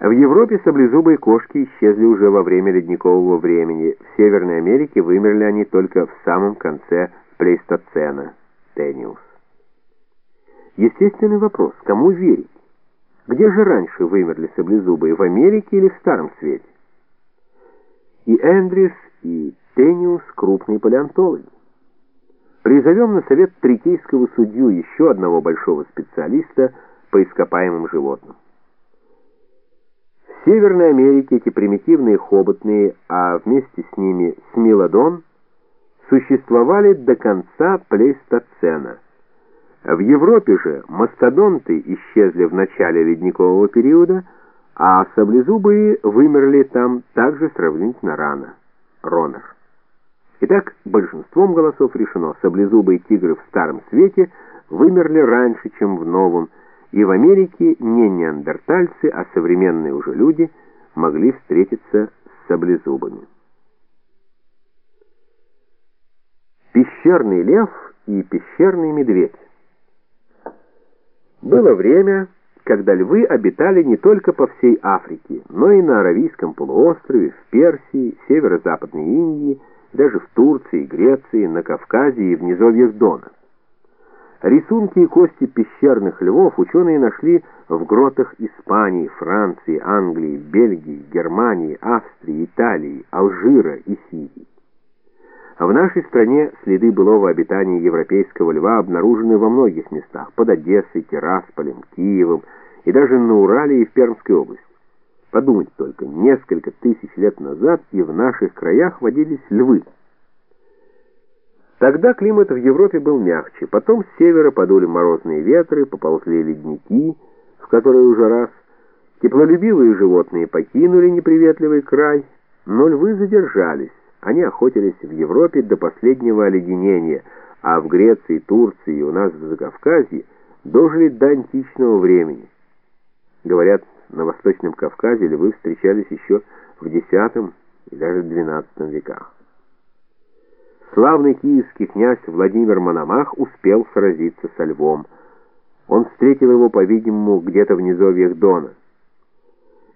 В Европе саблезубые кошки исчезли уже во время ледникового времени. В Северной Америке вымерли они только в самом конце плейстоцена. Тениус. Естественный вопрос, кому верить? Где же раньше вымерли саблезубые, в Америке или в Старом Свете? И Эндрюс, и Тениус — крупные палеонтологи. Призовем на совет трикейского судью еще одного большого специалиста по ископаемым животным. В Северной Америке эти примитивные хоботные, а вместе с ними смилодон, существовали до конца плейстоцена. В Европе же мастодонты исчезли в начале ледникового периода, а саблезубые вымерли там также сравнительно рано. Ронер. Итак, большинством голосов решено, саблезубые тигры в Старом Свете вымерли раньше, чем в Новом, и в Америке не неандертальцы, а современные уже люди могли встретиться с саблезубами. Пещерный лев и пещерный медведь. Было время, когда львы обитали не только по всей Африке, но и на Аравийском полуострове, в Персии, северо-западной Индии, даже в Турции, Греции, на Кавказе и в низовьях Дона. Рисунки и кости пещерных львов ученые нашли в гротах Испании, Франции, Англии, Бельгии, Германии, Австрии, Италии, Алжира и Сирии. В нашей стране следы былого обитания европейского льва обнаружены во многих местах, под Одессой, Тирасполем, Киевом и даже на Урале и в Пермской области. Подумать только, несколько тысяч лет назад и в наших краях водились львы. Тогда климат в Европе был мягче, потом с севера подули морозные ветры, поползли ледники, в которые уже раз теплолюбивые животные покинули неприветливый край, но львы задержались. Они охотились в Европе до последнего оледенения, а в Греции, Турции и у нас в Закавказье дожили до античного времени. Говорят, на Восточном Кавказе львы встречались еще в X и даже XII веках. Славный киевский князь Владимир Мономах успел сразиться со львом. Он встретил его, по-видимому, где-то в низовьях Дона.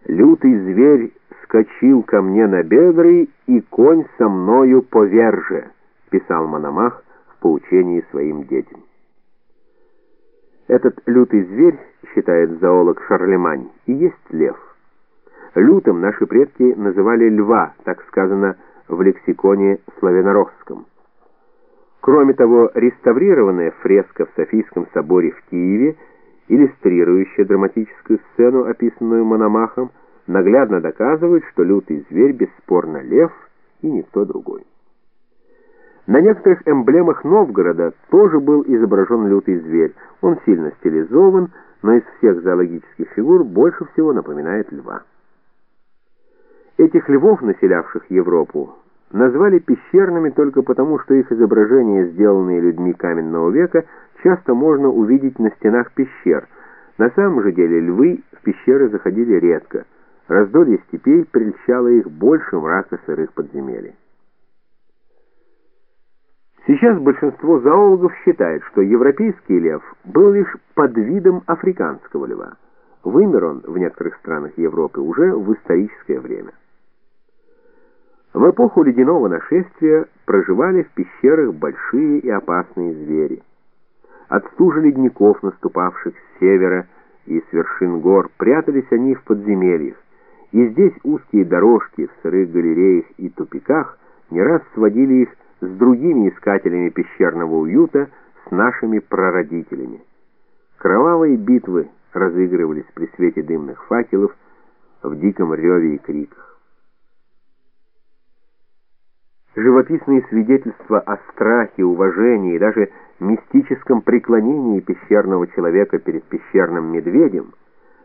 «Лютый зверь скочил ко мне на бедры, и конь со мною поверже», — писал Мономах в поучении своим детям. Этот лютый зверь, считает зоолог Шарлемань, и есть лев. Лютым наши предки называли льва, так сказано в лексиконе славяноросском. Кроме того, реставрированная фреска в Софийском соборе в Киеве, иллюстрирующая драматическую сцену, описанную Мономахом, наглядно доказывает, что лютый зверь бесспорно лев и никто другой. На некоторых эмблемах Новгорода тоже был изображен лютый зверь. Он сильно стилизован, но из всех зоологических фигур больше всего напоминает льва. Этих львов, населявших Европу, назвали пещерными только потому, что их изображения, сделанные людьми каменного века, часто можно увидеть на стенах пещер. На самом же деле львы в пещеры заходили редко. Раздолье степей прельщало их больше мрака сырых подземелий. Сейчас большинство зоологов считает, что европейский лев был лишь подвидом африканского льва. Вымер он в некоторых странах Европы уже в историческое время. В эпоху ледяного нашествия проживали в пещерах большие и опасные звери. От стужи ледников, наступавших с севера и с вершин гор, прятались они в подземельях, и здесь узкие дорожки в сырых галереях и тупиках не раз сводили их с другими искателями пещерного уюта, с нашими прародителями. Кровавые битвы разыгрывались при свете дымных факелов в диком реве и криках. Живописные свидетельства о страхе, уважении и даже мистическом преклонении пещерного человека перед пещерным медведем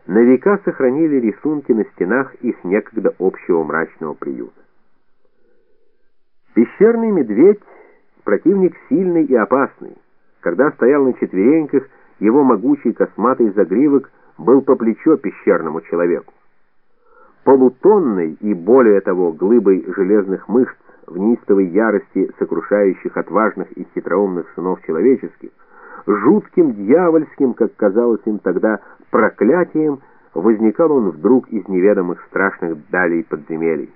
на века сохранили рисунки на стенах их некогда общего мрачного приюта. Пещерный медведь — противник сильный и опасный. Когда стоял на четвереньках, его могучий косматый загривок был по плечо пещерному человеку. Полутонной и, более того, глыбой железных мышц в неистовой ярости сокрушающих отважных и хитроумных сынов человеческих, жутким дьявольским, как казалось им тогда, проклятием возникал он вдруг из неведомых страшных далей подземелий.